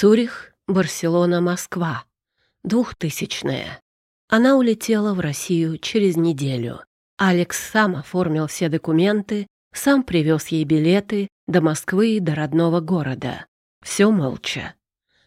Цюрих, Барселона, Москва. Двухтысячная. Она улетела в Россию через неделю. Алекс сам оформил все документы, сам привез ей билеты до Москвы и до родного города. Все молча.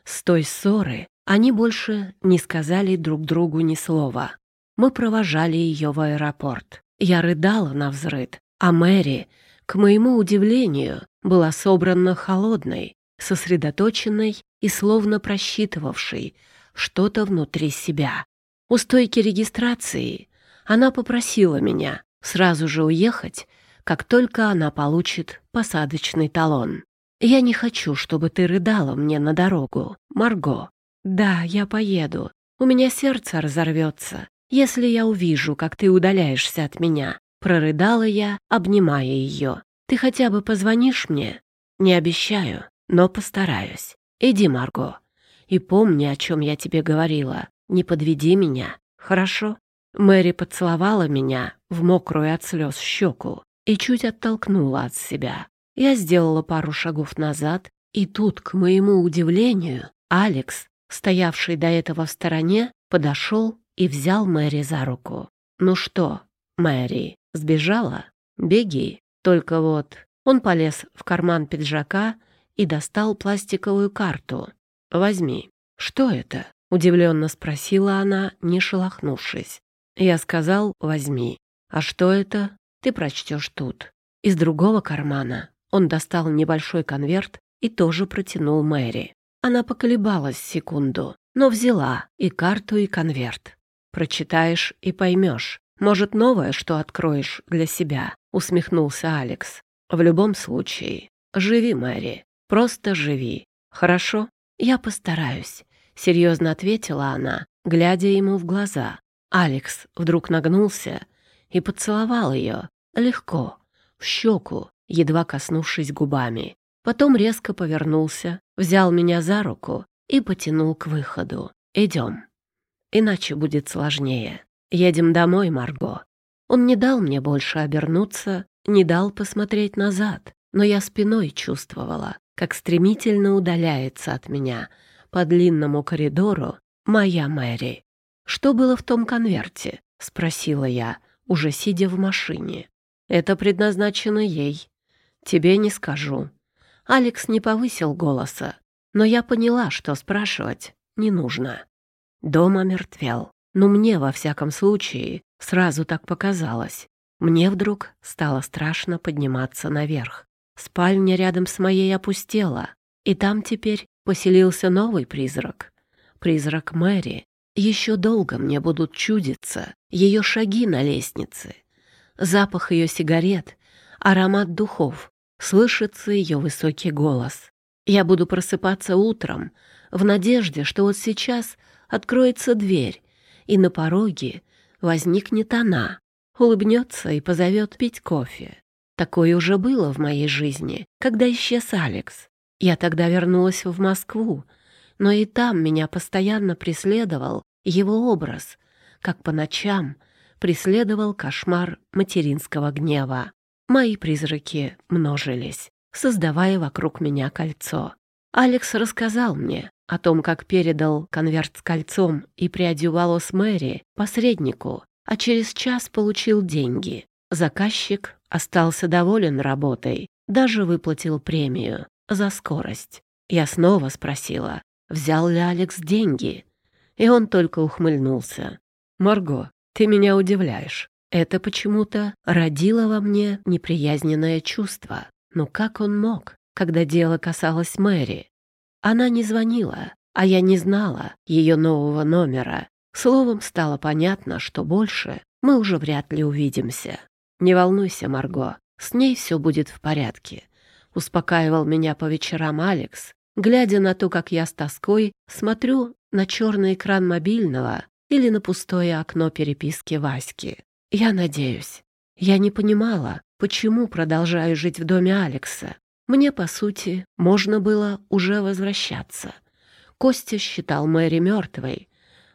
С той ссоры они больше не сказали друг другу ни слова. Мы провожали ее в аэропорт. Я рыдала на взрыд, а Мэри, к моему удивлению, была собрана холодной, сосредоточенной и словно просчитывавшей что-то внутри себя. У стойки регистрации она попросила меня сразу же уехать, как только она получит посадочный талон. «Я не хочу, чтобы ты рыдала мне на дорогу, Марго. Да, я поеду. У меня сердце разорвется, если я увижу, как ты удаляешься от меня». Прорыдала я, обнимая ее. «Ты хотя бы позвонишь мне?» «Не обещаю, но постараюсь. Иди, Марго. И помни, о чем я тебе говорила. Не подведи меня, хорошо?» Мэри поцеловала меня в мокрую от слез щеку и чуть оттолкнула от себя. Я сделала пару шагов назад, и тут, к моему удивлению, Алекс, стоявший до этого в стороне, подошел и взял Мэри за руку. «Ну что, Мэри, сбежала? Беги. Только вот...» Он полез в карман пиджака и достал пластиковую карту. «Возьми». «Что это?» — удивленно спросила она, не шелохнувшись. Я сказал «возьми». «А что это?» Ты прочтешь тут». Из другого кармана он достал небольшой конверт и тоже протянул Мэри. Она поколебалась секунду, но взяла и карту, и конверт. «Прочитаешь и поймешь. Может, новое, что откроешь для себя», — усмехнулся Алекс. «В любом случае, живи, Мэри, просто живи. Хорошо? Я постараюсь», — серьезно ответила она, глядя ему в глаза. Алекс вдруг нагнулся и поцеловал ее, легко, в щеку, едва коснувшись губами. Потом резко повернулся, взял меня за руку и потянул к выходу. «Идем. Иначе будет сложнее. Едем домой, Марго». Он не дал мне больше обернуться, не дал посмотреть назад, но я спиной чувствовала, как стремительно удаляется от меня по длинному коридору моя Мэри. «Что было в том конверте?» — спросила я, уже сидя в машине. «Это предназначено ей. Тебе не скажу». Алекс не повысил голоса, но я поняла, что спрашивать не нужно. Дом омертвел. Но мне, во всяком случае, сразу так показалось. Мне вдруг стало страшно подниматься наверх. Спальня рядом с моей опустела, и там теперь поселился новый призрак. Призрак Мэри, еще долго мне будут чудиться ее шаги на лестнице, запах ее сигарет, аромат духов, слышится ее высокий голос. Я буду просыпаться утром в надежде, что вот сейчас откроется дверь, и на пороге возникнет она, улыбнется и позовет пить кофе. Такое уже было в моей жизни, когда исчез Алекс. Я тогда вернулась в Москву, но и там меня постоянно преследовал его образ, как по ночам преследовал кошмар материнского гнева. Мои призраки множились, создавая вокруг меня кольцо. Алекс рассказал мне о том, как передал конверт с кольцом и прядью волос Мэри посреднику, а через час получил деньги. Заказчик остался доволен работой, даже выплатил премию за скорость. Я снова спросила, взял ли Алекс деньги, и он только ухмыльнулся. «Марго, ты меня удивляешь. Это почему-то родило во мне неприязненное чувство. Но как он мог, когда дело касалось Мэри? Она не звонила, а я не знала ее нового номера. Словом, стало понятно, что больше мы уже вряд ли увидимся. «Не волнуйся, Марго, с ней все будет в порядке», — успокаивал меня по вечерам Алекс, глядя на то, как я с тоской смотрю на черный экран мобильного или на пустое окно переписки Васьки. Я надеюсь. Я не понимала, почему продолжаю жить в доме Алекса. Мне, по сути, можно было уже возвращаться. Костя считал Мэри мертвой.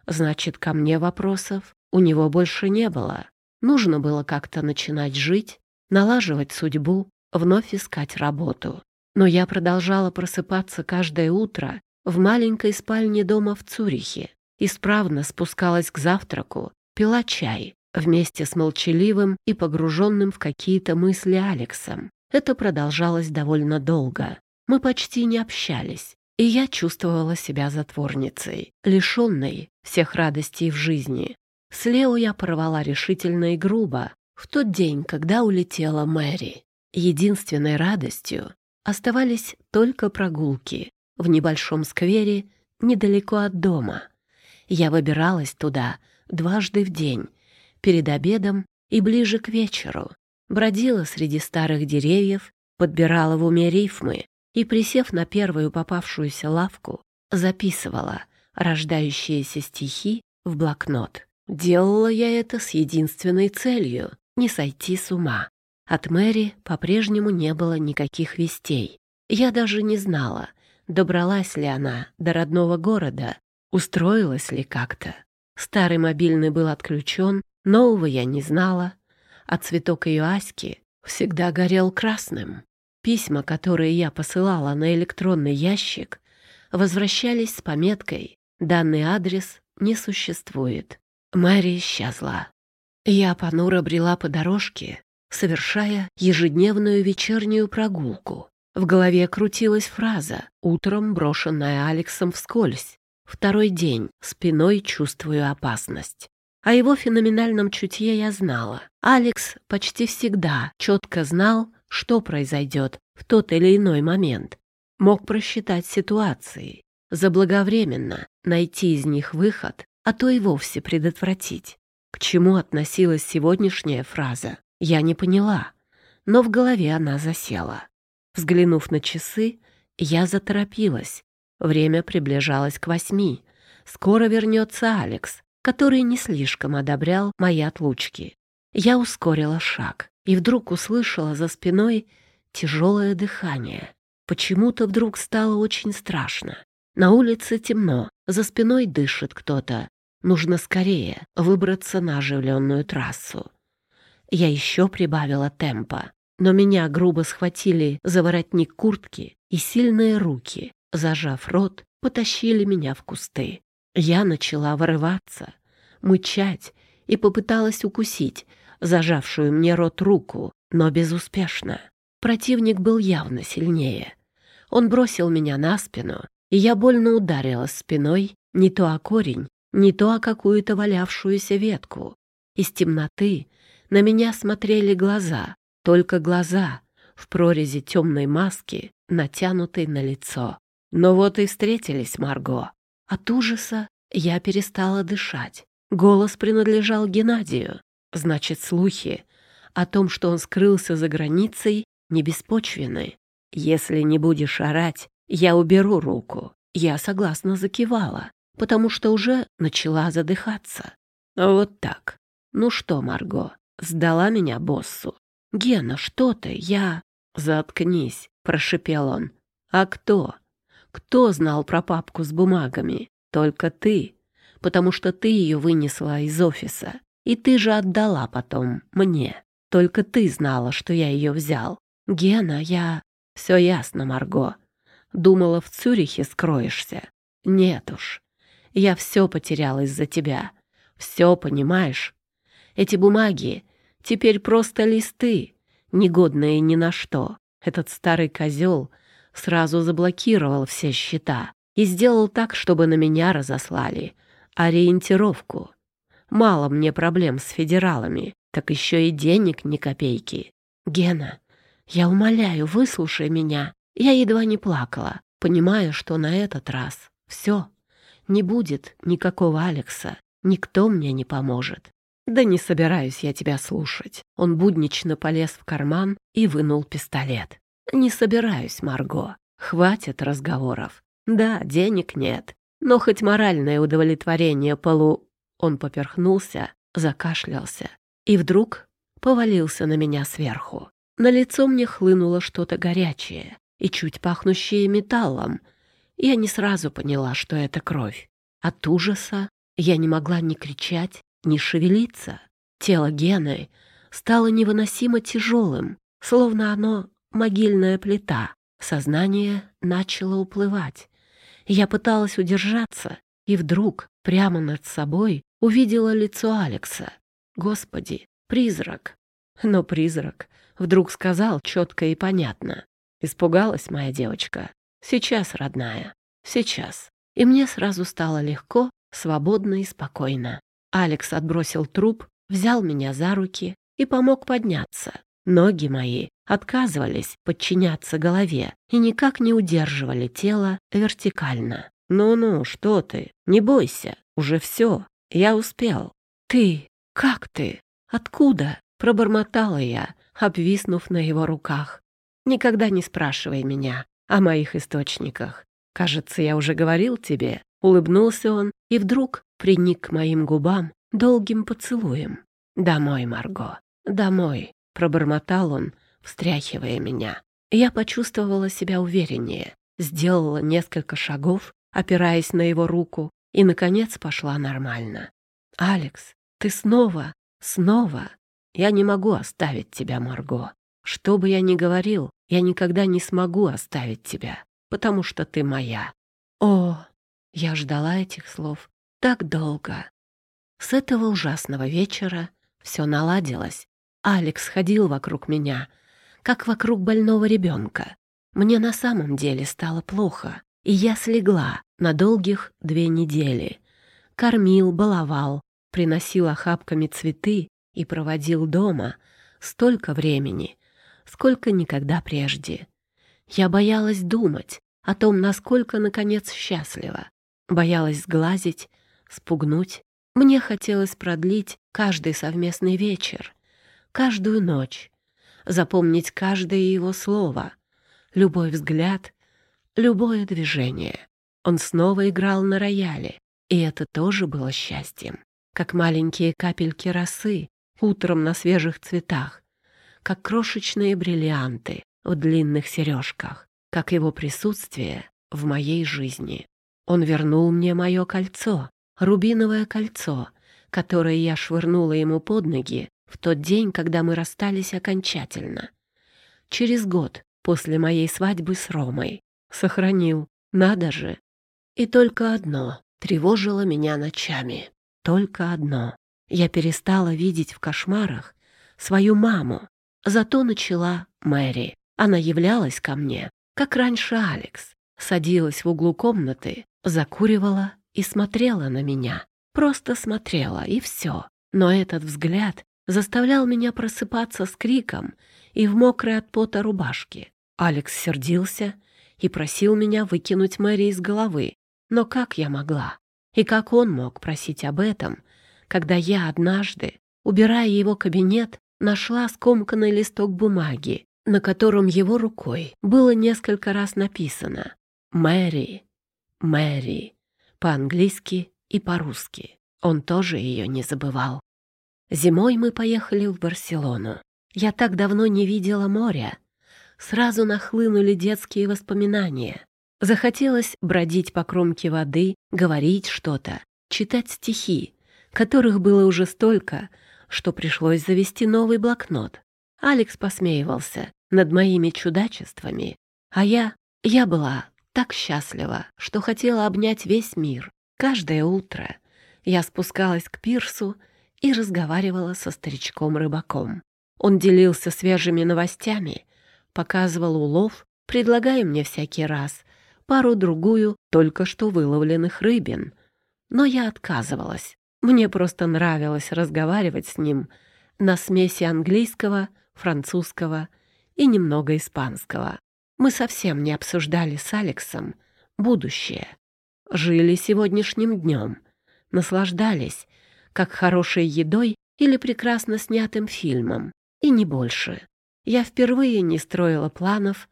Значит, ко мне вопросов у него больше не было. Нужно было как-то начинать жить, налаживать судьбу, вновь искать работу. Но я продолжала просыпаться каждое утро в маленькой спальне дома в Цюрихе, исправно спускалась к завтраку, пила чай вместе с молчаливым и погруженным в какие-то мысли Алексом. Это продолжалось довольно долго. Мы почти не общались, и я чувствовала себя затворницей, лишенной всех радостей в жизни. С Лео я порвала решительно и грубо в тот день, когда улетела Мэри. Единственной радостью оставались только прогулки в небольшом сквере недалеко от дома. Я выбиралась туда дважды в день, перед обедом и ближе к вечеру, бродила среди старых деревьев, подбирала в уме рифмы и, присев на первую попавшуюся лавку, записывала рождающиеся стихи в блокнот. Делала я это с единственной целью — не сойти с ума. От Мэри по-прежнему не было никаких вестей. Я даже не знала, добралась ли она до родного города, устроилась ли как-то. Старый мобильный был отключен, нового я не знала, а цветок ее Аськи всегда горел красным. Письма, которые я посылала на электронный ящик, возвращались с пометкой «Данный адрес не существует». Мэри исчезла. Я понуро брела по дорожке, совершая ежедневную вечернюю прогулку. В голове крутилась фраза, утром брошенная Алексом вскользь. Второй день, спиной чувствую опасность. О его феноменальном чутье я знала. Алекс почти всегда четко знал, что произойдет в тот или иной момент. Мог просчитать ситуации, заблаговременно найти из них выход, а то и вовсе предотвратить. К чему относилась сегодняшняя фраза, я не поняла, но в голове она засела. Взглянув на часы, я заторопилась. Время приближалось к восьми. Скоро вернется Алекс, который не слишком одобрял мои отлучки. Я ускорила шаг и вдруг услышала за спиной тяжелое дыхание. Почему-то вдруг стало очень страшно. На улице темно, за спиной дышит кто-то. Нужно скорее выбраться на оживленную трассу. Я еще прибавила темпа, но меня грубо схватили за воротник куртки, и сильные руки, зажав рот, потащили меня в кусты. Я начала вырываться, мычать и попыталась укусить зажавшую мне рот руку, но безуспешно. Противник был явно сильнее. Он бросил меня на спину, и я больно ударилась спиной не то о корень, не то о какую-то валявшуюся ветку. Из темноты на меня смотрели глаза, только глаза в прорези темной маски, натянутой на лицо. Но вот и встретились Марго. От ужаса я перестала дышать. Голос принадлежал Геннадию. Значит, слухи о том, что он скрылся за границей, не беспочвены. Если не будешь орать, я уберу руку. Я согласно закивала, потому что уже начала задыхаться. Вот так. Ну что, Марго, Сдала меня боссу. «Гена, что ты? Я...» «Заткнись», — прошипел он. «А кто? Кто знал про папку с бумагами? Только ты, потому что ты ее вынесла из офиса. И ты же отдала потом мне. Только ты знала, что я ее взял. Гена, я...» «Все ясно, Марго. Думала, в Цюрихе скроешься. Нет уж. Я все потерял из-за тебя. Все, понимаешь? Эти бумаги теперь просто листы, негодные ни на что. Этот старый козел сразу заблокировал все счета и сделал так, чтобы на меня разослали ориентировку. Мало мне проблем с федералами, так еще и денег ни копейки. Гена, я умоляю, выслушай меня. Я едва не плакала, понимая, что на этот раз все, не будет никакого Алекса, никто мне не поможет. «Да не собираюсь я тебя слушать». Он буднично полез в карман и вынул пистолет. «Не собираюсь, Марго. Хватит разговоров. Да, денег нет, но хоть моральное удовлетворение полу...» Он поперхнулся, закашлялся и вдруг повалился на меня сверху. На лицо мне хлынуло что-то горячее и чуть пахнущее металлом. Я не сразу поняла, что это кровь. От ужаса я не могла ни кричать, не шевелиться. Тело Гены стало невыносимо тяжелым, словно оно могильная плита. Сознание начало уплывать. Я пыталась удержаться, и вдруг прямо над собой увидела лицо Алекса. Господи, призрак! Но призрак вдруг сказал четко и понятно. Испугалась моя девочка. Сейчас, родная, сейчас. И мне сразу стало легко, свободно и спокойно. Алекс отбросил труп, взял меня за руки и помог подняться. Ноги мои отказывались подчиняться голове и никак не удерживали тело вертикально. «Ну-ну, что ты? Не бойся, уже все. Я успел». «Ты? Как ты? Откуда?» — пробормотала я, обвиснув на его руках. «Никогда не спрашивай меня о моих источниках. Кажется, я уже говорил тебе». Улыбнулся он и вдруг приник к моим губам долгим поцелуем. «Домой, Марго, домой», — пробормотал он, встряхивая меня. Я почувствовала себя увереннее, сделала несколько шагов, опираясь на его руку, и, наконец, пошла нормально. «Алекс, ты снова, снова. Я не могу оставить тебя, Марго. Что бы я ни говорил, я никогда не смогу оставить тебя, потому что ты моя». О, я ждала этих слов так долго. С этого ужасного вечера все наладилось. Алекс ходил вокруг меня, как вокруг больного ребенка. Мне на самом деле стало плохо, и я слегла на долгих две недели. Кормил, баловал, приносил охапками цветы и проводил дома столько времени, сколько никогда прежде. Я боялась думать о том, насколько, наконец, счастлива. Боялась сглазить, спугнуть. Мне хотелось продлить каждый совместный вечер, каждую ночь, запомнить каждое его слово, любой взгляд, любое движение. Он снова играл на рояле, и это тоже было счастьем, как маленькие капельки росы утром на свежих цветах, как крошечные бриллианты в длинных сережках, как его присутствие в моей жизни. Он вернул мне мое кольцо, рубиновое кольцо, которое я швырнула ему под ноги в тот день, когда мы расстались окончательно. Через год после моей свадьбы с Ромой. Сохранил. Надо же. И только одно тревожило меня ночами. Только одно. Я перестала видеть в кошмарах свою маму. Зато начала Мэри. Она являлась ко мне, как раньше Алекс. Садилась в углу комнаты, закуривала и смотрела на меня. Просто смотрела, и все. Но этот взгляд заставлял меня просыпаться с криком и в мокрой от пота рубашке. Алекс сердился и просил меня выкинуть Мэри из головы. Но как я могла? И как он мог просить об этом, когда я однажды, убирая его кабинет, нашла скомканный листок бумаги, на котором его рукой было несколько раз написано «Мэри, Мэри» по-английски и по-русски. Он тоже ее не забывал. Зимой мы поехали в Барселону. Я так давно не видела моря. Сразу нахлынули детские воспоминания. Захотелось бродить по кромке воды, говорить что-то, читать стихи, которых было уже столько, что пришлось завести новый блокнот. Алекс посмеивался над моими чудачествами, а я, я была так счастлива, что хотела обнять весь мир. Каждое утро я спускалась к пирсу и разговаривала со старичком-рыбаком. Он делился свежими новостями, показывал улов, предлагая мне всякий раз пару-другую только что выловленных рыбин. Но я отказывалась. Мне просто нравилось разговаривать с ним на смеси английского, французского и немного испанского. Мы совсем не обсуждали с Алексом будущее. Жили сегодняшним днем, наслаждались как хорошей едой или прекрасно снятым фильмом, и не больше. Я впервые не строила планов,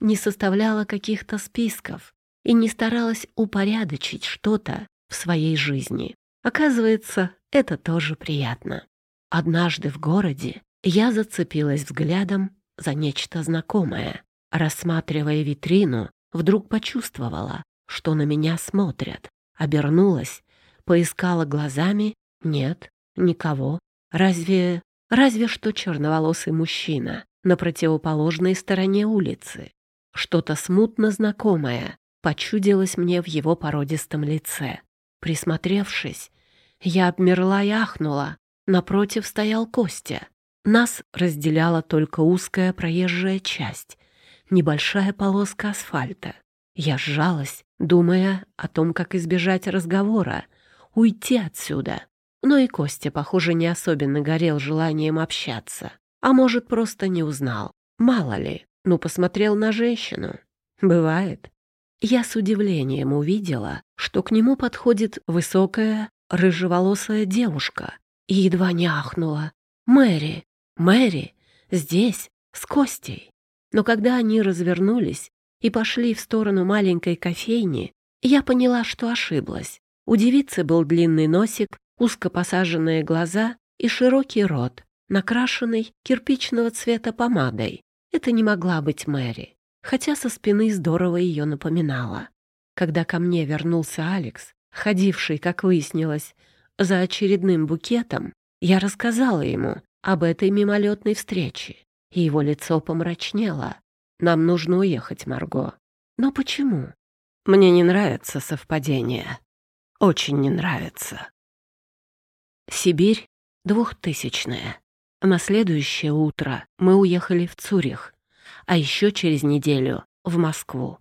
не составляла каких-то списков и не старалась упорядочить что-то в своей жизни. Оказывается, это тоже приятно. Однажды в городе я зацепилась взглядом за нечто знакомое. Рассматривая витрину, вдруг почувствовала, что на меня смотрят. Обернулась, поискала глазами нет, никого. Разве... разве что черноволосый мужчина на противоположной стороне улицы. Что-то смутно знакомое почудилось мне в его породистом лице. Присмотревшись, я обмерла и ахнула. Напротив стоял Костя. Нас разделяла только узкая проезжая часть, небольшая полоска асфальта. Я сжалась, думая о том, как избежать разговора, уйти отсюда. Но и Костя, похоже, не особенно горел желанием общаться. А может, просто не узнал. Мало ли, ну, посмотрел на женщину. Бывает. Я с удивлением увидела, что к нему подходит высокая, рыжеволосая девушка и едва не ахнула. «Мэри! Мэри! Здесь! С Костей!» Но когда они развернулись и пошли в сторону маленькой кофейни, я поняла, что ошиблась. У девицы был длинный носик, узко посаженные глаза и широкий рот, накрашенный кирпичного цвета помадой. Это не могла быть Мэри, хотя со спины здорово ее напоминала. Когда ко мне вернулся Алекс, ходивший, как выяснилось, за очередным букетом, я рассказала ему об этой мимолетной встрече, и его лицо помрачнело. «Нам нужно уехать, Марго». «Но почему?» «Мне не нравится совпадение. Очень не нравится». Сибирь двухтысячная. На следующее утро мы уехали в Цюрих, а еще через неделю в Москву.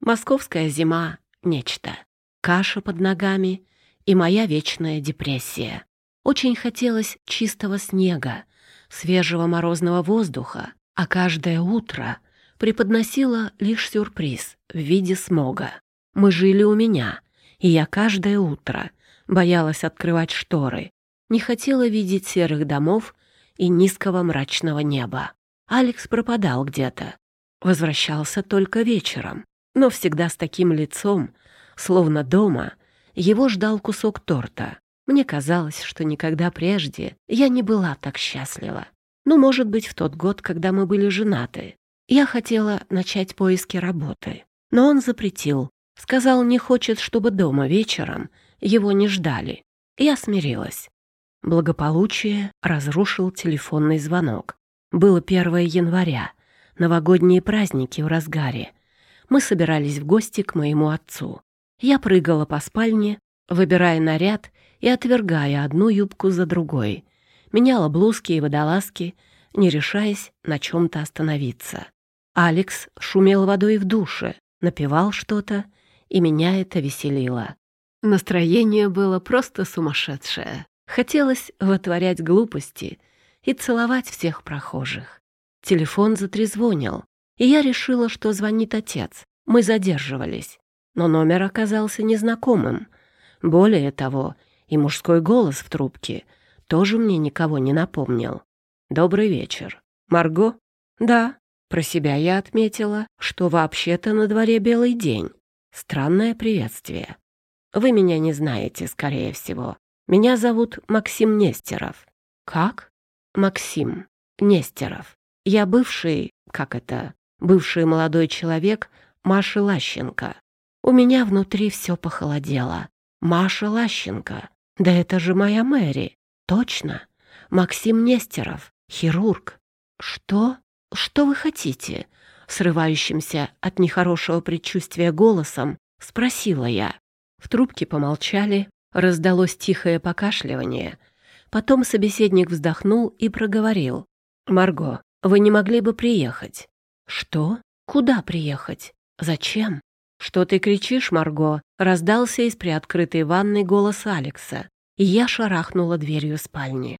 Московская зима — нечто. Каша под ногами и моя вечная депрессия. Очень хотелось чистого снега, свежего морозного воздуха, а каждое утро преподносило лишь сюрприз в виде смога. Мы жили у меня, и я каждое утро боялась открывать шторы, не хотела видеть серых домов и низкого мрачного неба. Алекс пропадал где-то. Возвращался только вечером, но всегда с таким лицом, словно дома, его ждал кусок торта. Мне казалось, что никогда прежде я не была так счастлива. Ну, может быть, в тот год, когда мы были женаты. Я хотела начать поиски работы, но он запретил. Сказал, не хочет, чтобы дома вечером его не ждали. Я смирилась. Благополучие разрушил телефонный звонок. Было 1 января, новогодние праздники в разгаре. Мы собирались в гости к моему отцу. Я прыгала по спальне, выбирая наряд и отвергая одну юбку за другой. Меняла блузки и водолазки, не решаясь на чем-то остановиться. Алекс шумел водой в душе, напевал что-то, и меня это веселило. Настроение было просто сумасшедшее. Хотелось вытворять глупости и целовать всех прохожих. Телефон затрезвонил, и я решила, что звонит отец. Мы задерживались. Но номер оказался незнакомым. Более того, и мужской голос в трубке тоже мне никого не напомнил. «Добрый вечер. Марго?» «Да». Про себя я отметила, что вообще-то на дворе белый день. Странное приветствие. Вы меня не знаете, скорее всего. Меня зовут Максим Нестеров. Как? Максим Нестеров. Я бывший, как это, бывший молодой человек Маши Лащенко. У меня внутри все похолодело. Маша Лащенко. Да это же моя Мэри. Точно. Максим Нестеров, хирург. Что? Что вы хотите? Срывающимся от нехорошего предчувствия голосом спросила я. В трубке помолчали, Раздалось тихое покашливание. Потом собеседник вздохнул и проговорил. «Марго, вы не могли бы приехать?» «Что? Куда приехать? Зачем?» «Что ты кричишь, Марго?» — раздался из приоткрытой ванной голос Алекса, и я шарахнула дверью спальни.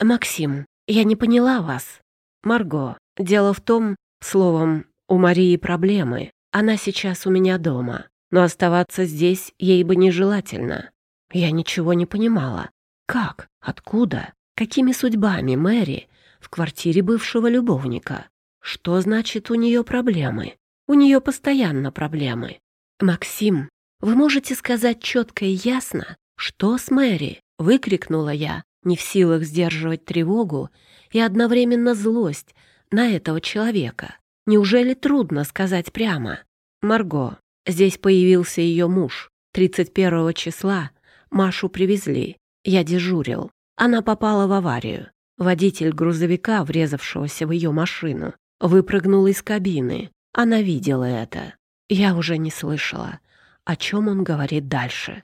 «Максим, я не поняла вас». «Марго, дело в том, словом, у Марии проблемы. Она сейчас у меня дома, но оставаться здесь ей бы нежелательно. Я ничего не понимала. Как? Откуда? Какими судьбами Мэри в квартире бывшего любовника? Что значит у нее проблемы? У нее постоянно проблемы. «Максим, вы можете сказать четко и ясно, что с Мэри?» — выкрикнула я, не в силах сдерживать тревогу и одновременно злость на этого человека. Неужели трудно сказать прямо? «Марго, здесь появился ее муж. 31 числа Машу привезли. Я дежурил. Она попала в аварию. Водитель грузовика, врезавшегося в ее машину, выпрыгнул из кабины. Она видела это. Я уже не слышала, о чем он говорит дальше.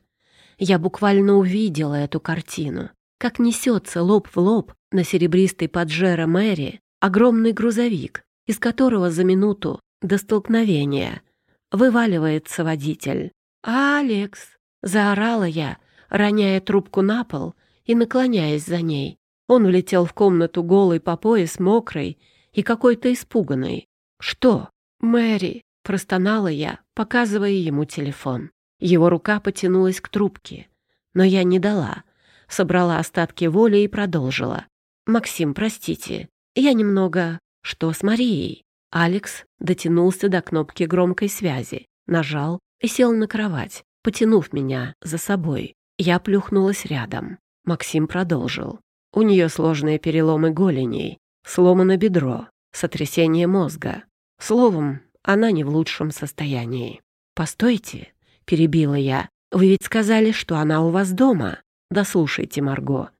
Я буквально увидела эту картину, как несется лоб в лоб на серебристой поджеро Мэри огромный грузовик, из которого за минуту до столкновения вываливается водитель. «Алекс!» — заорала я, роняя трубку на пол и наклоняясь за ней. Он влетел в комнату голый по пояс, мокрый и какой-то испуганный. «Что?» «Мэри!» — простонала я, показывая ему телефон. Его рука потянулась к трубке, но я не дала. Собрала остатки воли и продолжила. «Максим, простите, я немного... Что с Марией?» Алекс дотянулся до кнопки громкой связи, нажал и сел на кровать, потянув меня за собой. Я плюхнулась рядом. Максим продолжил. У нее сложные переломы голеней, сломано бедро, сотрясение мозга. Словом, она не в лучшем состоянии. «Постойте», — перебила я, — «вы ведь сказали, что она у вас дома». «Да слушайте, Марго,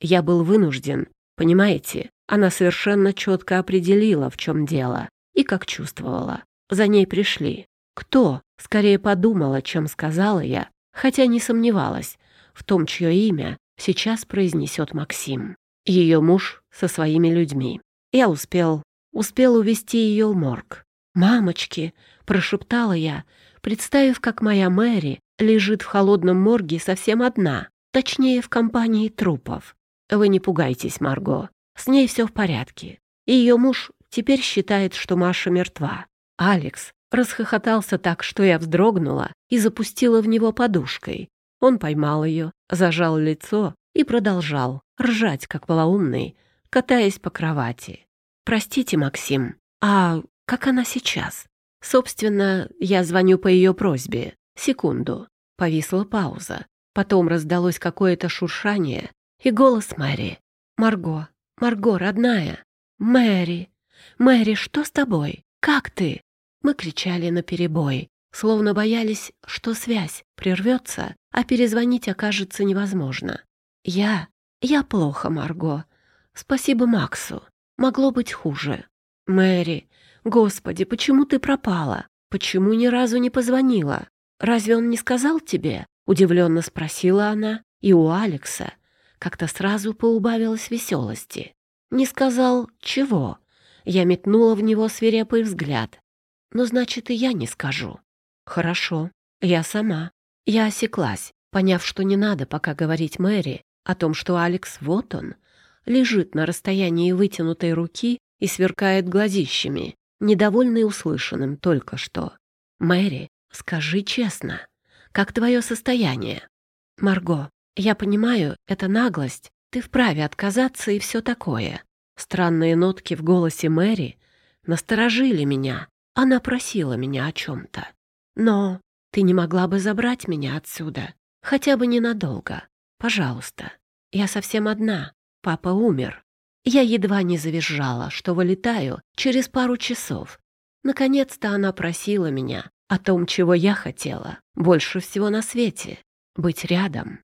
я был вынужден, понимаете, она совершенно четко определила, в чем дело, и как чувствовала. За ней пришли. Кто? Скорее подумала, чем сказала я, хотя не сомневалась в том, чье имя сейчас произнесет Максим. Ее муж со своими людьми. Я успел, успел увести ее в морг. «Мамочки!» — прошептала я, представив, как моя Мэри лежит в холодном морге совсем одна, точнее, в компании трупов. Вы не пугайтесь, Марго. С ней все в порядке. И ее муж теперь считает, что Маша мертва. Алекс расхохотался так, что я вздрогнула и запустила в него подушкой. Он поймал ее, зажал лицо и продолжал ржать, как полоумный, катаясь по кровати. «Простите, Максим, а как она сейчас?» «Собственно, я звоню по ее просьбе. Секунду». Повисла пауза. Потом раздалось какое-то шуршание и голос Мэри. «Марго, Марго, родная! Мэри! Мэри, что с тобой? Как ты?» Мы кричали наперебой, словно боялись, что связь прервется, а перезвонить окажется невозможно. «Я... я плохо, Марго. Спасибо Максу. Могло быть хуже. Мэри, господи, почему ты пропала? Почему ни разу не позвонила? Разве он не сказал тебе?» Удивленно спросила она, и у Алекса как-то сразу поубавилась веселости. Не сказал «чего?» Я метнула в него свирепый взгляд. «Ну, значит, и я не скажу». «Хорошо, я сама». Я осеклась, поняв, что не надо пока говорить Мэри о том, что Алекс, вот он, лежит на расстоянии вытянутой руки и сверкает глазищами, недовольный услышанным только что. «Мэри, скажи честно, как твое состояние?» «Марго, я понимаю, это наглость, ты вправе отказаться и все такое». Странные нотки в голосе Мэри насторожили меня. Она просила меня о чем-то. «Но ты не могла бы забрать меня отсюда, хотя бы ненадолго. Пожалуйста. Я совсем одна. Папа умер. Я едва не завизжала, что вылетаю через пару часов. Наконец-то она просила меня о том, чего я хотела больше всего на свете — быть рядом.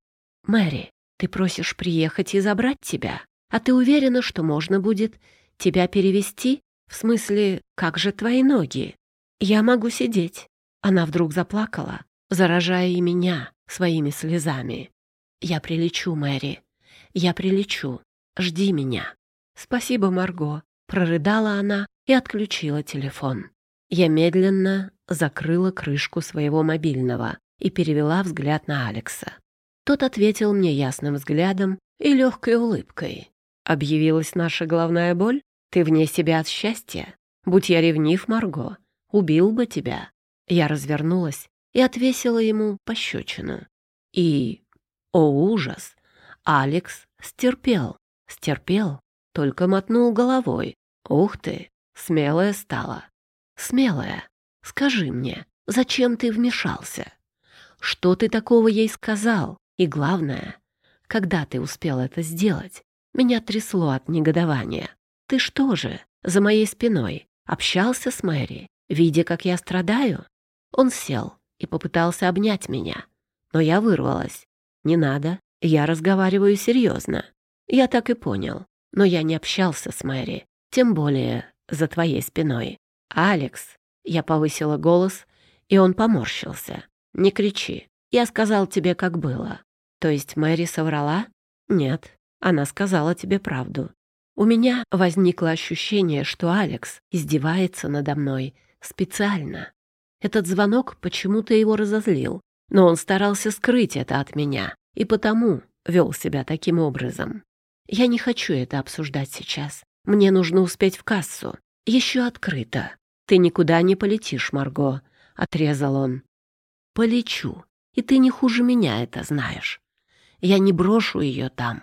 «Мэри, ты просишь приехать и забрать тебя, а ты уверена, что можно будет тебя перевести? В смысле, как же твои ноги? Я могу сидеть». Она вдруг заплакала, заражая и меня своими слезами. «Я прилечу, Мэри. Я прилечу. Жди меня». «Спасибо, Марго», — прорыдала она и отключила телефон. Я медленно закрыла крышку своего мобильного и перевела взгляд на Алекса. Тот ответил мне ясным взглядом и легкой улыбкой. «Объявилась наша головная боль? Ты вне себя от счастья? Будь я ревнив, Марго, убил бы тебя». Я развернулась и отвесила ему пощечину. И, о ужас, Алекс стерпел, стерпел, только мотнул головой. Ух ты, смелая стала. Смелая, скажи мне, зачем ты вмешался? Что ты такого ей сказал? И главное, когда ты успел это сделать? Меня трясло от негодования. Ты что же, за моей спиной, общался с Мэри, видя, как я страдаю? Он сел и попытался обнять меня, но я вырвалась. Не надо, я разговариваю серьезно. Я так и понял, но я не общался с Мэри, тем более за твоей спиной. «Алекс!» — я повысила голос И он поморщился. «Не кричи. Я сказал тебе, как было. То есть Мэри соврала? Нет, она сказала тебе правду. У меня возникло ощущение, что Алекс издевается надо мной специально. Этот звонок почему-то его разозлил, но он старался скрыть это от меня и потому вел себя таким образом. Я не хочу это обсуждать сейчас. Мне нужно успеть в кассу. Еще открыто. Ты никуда не полетишь, Марго, — отрезал он. Полечу, и ты не хуже меня это знаешь. Я не брошу ее там.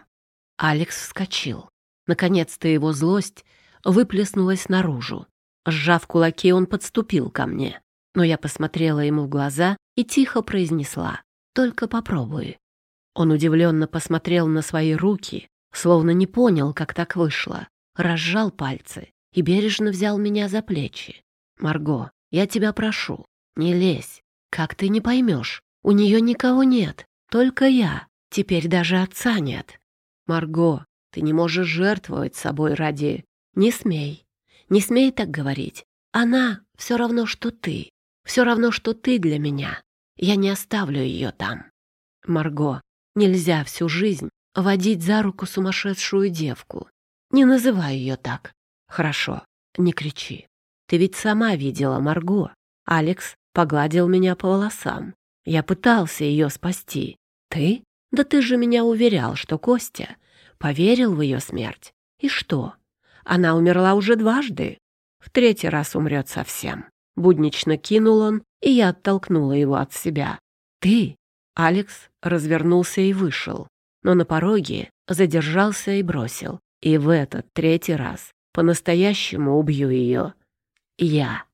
Алекс вскочил. Наконец-то его злость выплеснулась наружу. Сжав кулаки, он подступил ко мне. Но я посмотрела ему в глаза и тихо произнесла «Только попробуй». Он удивленно посмотрел на свои руки, словно не понял, как так вышло, разжал пальцы и бережно взял меня за плечи. «Марго, я тебя прошу, не лезь. Как ты не поймешь? У нее никого нет, только я. Теперь даже отца нет. Марго, ты не можешь жертвовать собой ради... Не смей. Не смей так говорить. Она все равно, что ты. Все равно, что ты для меня. Я не оставлю ее там. Марго, нельзя всю жизнь водить за руку сумасшедшую девку. Не называй ее так. Хорошо, не кричи. Ты ведь сама видела Марго. Алекс погладил меня по волосам. Я пытался ее спасти. Ты? Да ты же меня уверял, что Костя поверил в ее смерть. И что? Она умерла уже дважды. В третий раз умрет совсем. Буднично кинул он, и я оттолкнула его от себя. Ты? Алекс развернулся и вышел, но на пороге задержался и бросил. И в этот третий раз по-настоящему убью ее. Я.